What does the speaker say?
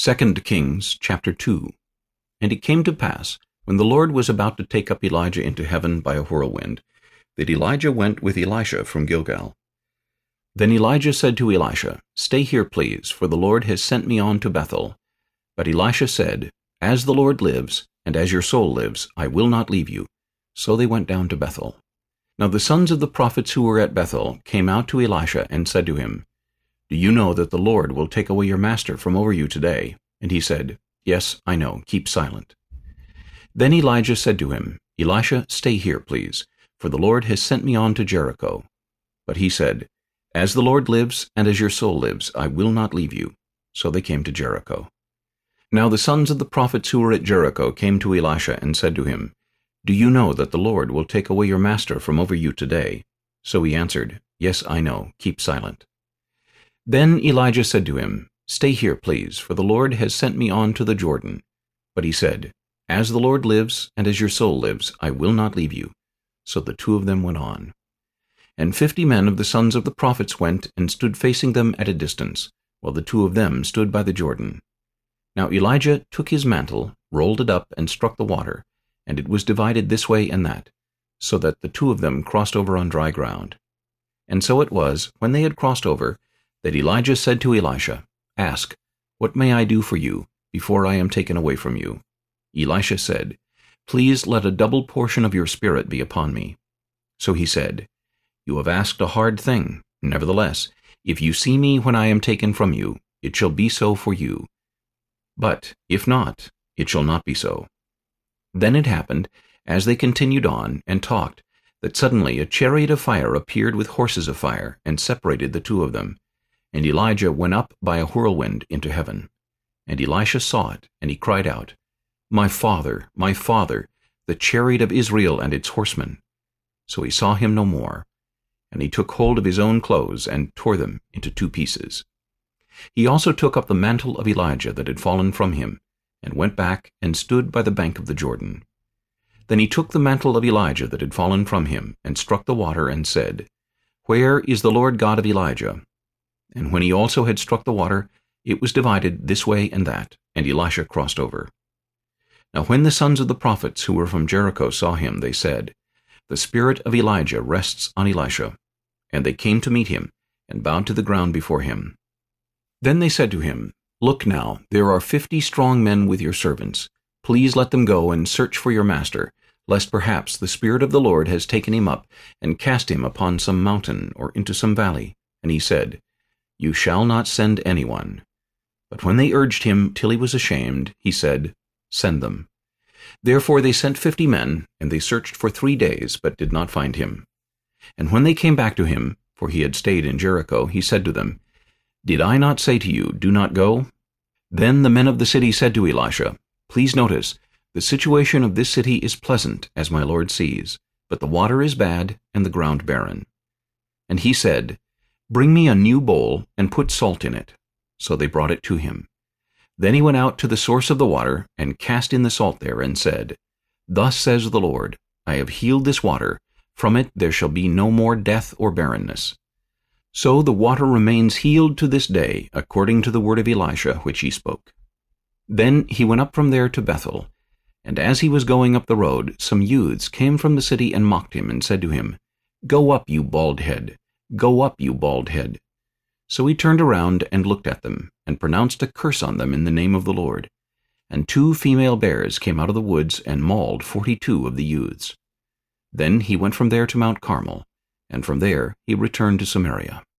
2 Kings chapter 2 And it came to pass, when the Lord was about to take up Elijah into heaven by a whirlwind, that Elijah went with Elisha from Gilgal. Then Elijah said to Elisha, Stay here, please, for the Lord has sent me on to Bethel. But Elisha said, As the Lord lives, and as your soul lives, I will not leave you. So they went down to Bethel. Now the sons of the prophets who were at Bethel came out to Elisha and said to him, Do you know that the Lord will take away your master from over you today? And he said, Yes, I know. Keep silent. Then Elijah said to him, Elisha, stay here, please, for the Lord has sent me on to Jericho. But he said, As the Lord lives, and as your soul lives, I will not leave you. So they came to Jericho. Now the sons of the prophets who were at Jericho came to Elisha and said to him, Do you know that the Lord will take away your master from over you today? So he answered, Yes, I know. Keep silent. Then Elijah said to him, Stay here, please, for the Lord has sent me on to the Jordan. But he said, As the Lord lives, and as your soul lives, I will not leave you. So the two of them went on. And fifty men of the sons of the prophets went and stood facing them at a distance, while the two of them stood by the Jordan. Now Elijah took his mantle, rolled it up, and struck the water, and it was divided this way and that, so that the two of them crossed over on dry ground. And so it was, when they had crossed over, that Elijah said to Elisha, Ask, What may I do for you, before I am taken away from you? Elisha said, Please let a double portion of your spirit be upon me. So he said, You have asked a hard thing. Nevertheless, if you see me when I am taken from you, it shall be so for you. But if not, it shall not be so. Then it happened, as they continued on and talked, that suddenly a chariot of fire appeared with horses of fire, and separated the two of them. And Elijah went up by a whirlwind into heaven. And Elisha saw it, and he cried out, My father, my father, the chariot of Israel and its horsemen. So he saw him no more. And he took hold of his own clothes, and tore them into two pieces. He also took up the mantle of Elijah that had fallen from him, and went back and stood by the bank of the Jordan. Then he took the mantle of Elijah that had fallen from him, and struck the water, and said, Where is the Lord God of Elijah? And when he also had struck the water, it was divided this way and that, and Elisha crossed over. Now when the sons of the prophets who were from Jericho saw him, they said, The spirit of Elijah rests on Elisha. And they came to meet him, and bowed to the ground before him. Then they said to him, Look now, there are fifty strong men with your servants. Please let them go and search for your master, lest perhaps the Spirit of the Lord has taken him up, and cast him upon some mountain or into some valley. And he said, you shall not send anyone. But when they urged him till he was ashamed, he said, Send them. Therefore they sent fifty men, and they searched for three days, but did not find him. And when they came back to him, for he had stayed in Jericho, he said to them, Did I not say to you, Do not go? Then the men of the city said to Elisha, Please notice, the situation of this city is pleasant, as my lord sees, but the water is bad, and the ground barren. And he said, Bring me a new bowl, and put salt in it. So they brought it to him. Then he went out to the source of the water, and cast in the salt there, and said, Thus says the Lord, I have healed this water, from it there shall be no more death or barrenness. So the water remains healed to this day, according to the word of Elisha which he spoke. Then he went up from there to Bethel, and as he was going up the road, some youths came from the city and mocked him, and said to him, Go up, you bald head, Go up, you bald head. So he turned around and looked at them, and pronounced a curse on them in the name of the Lord. And two female bears came out of the woods and mauled forty-two of the youths. Then he went from there to Mount Carmel, and from there he returned to Samaria.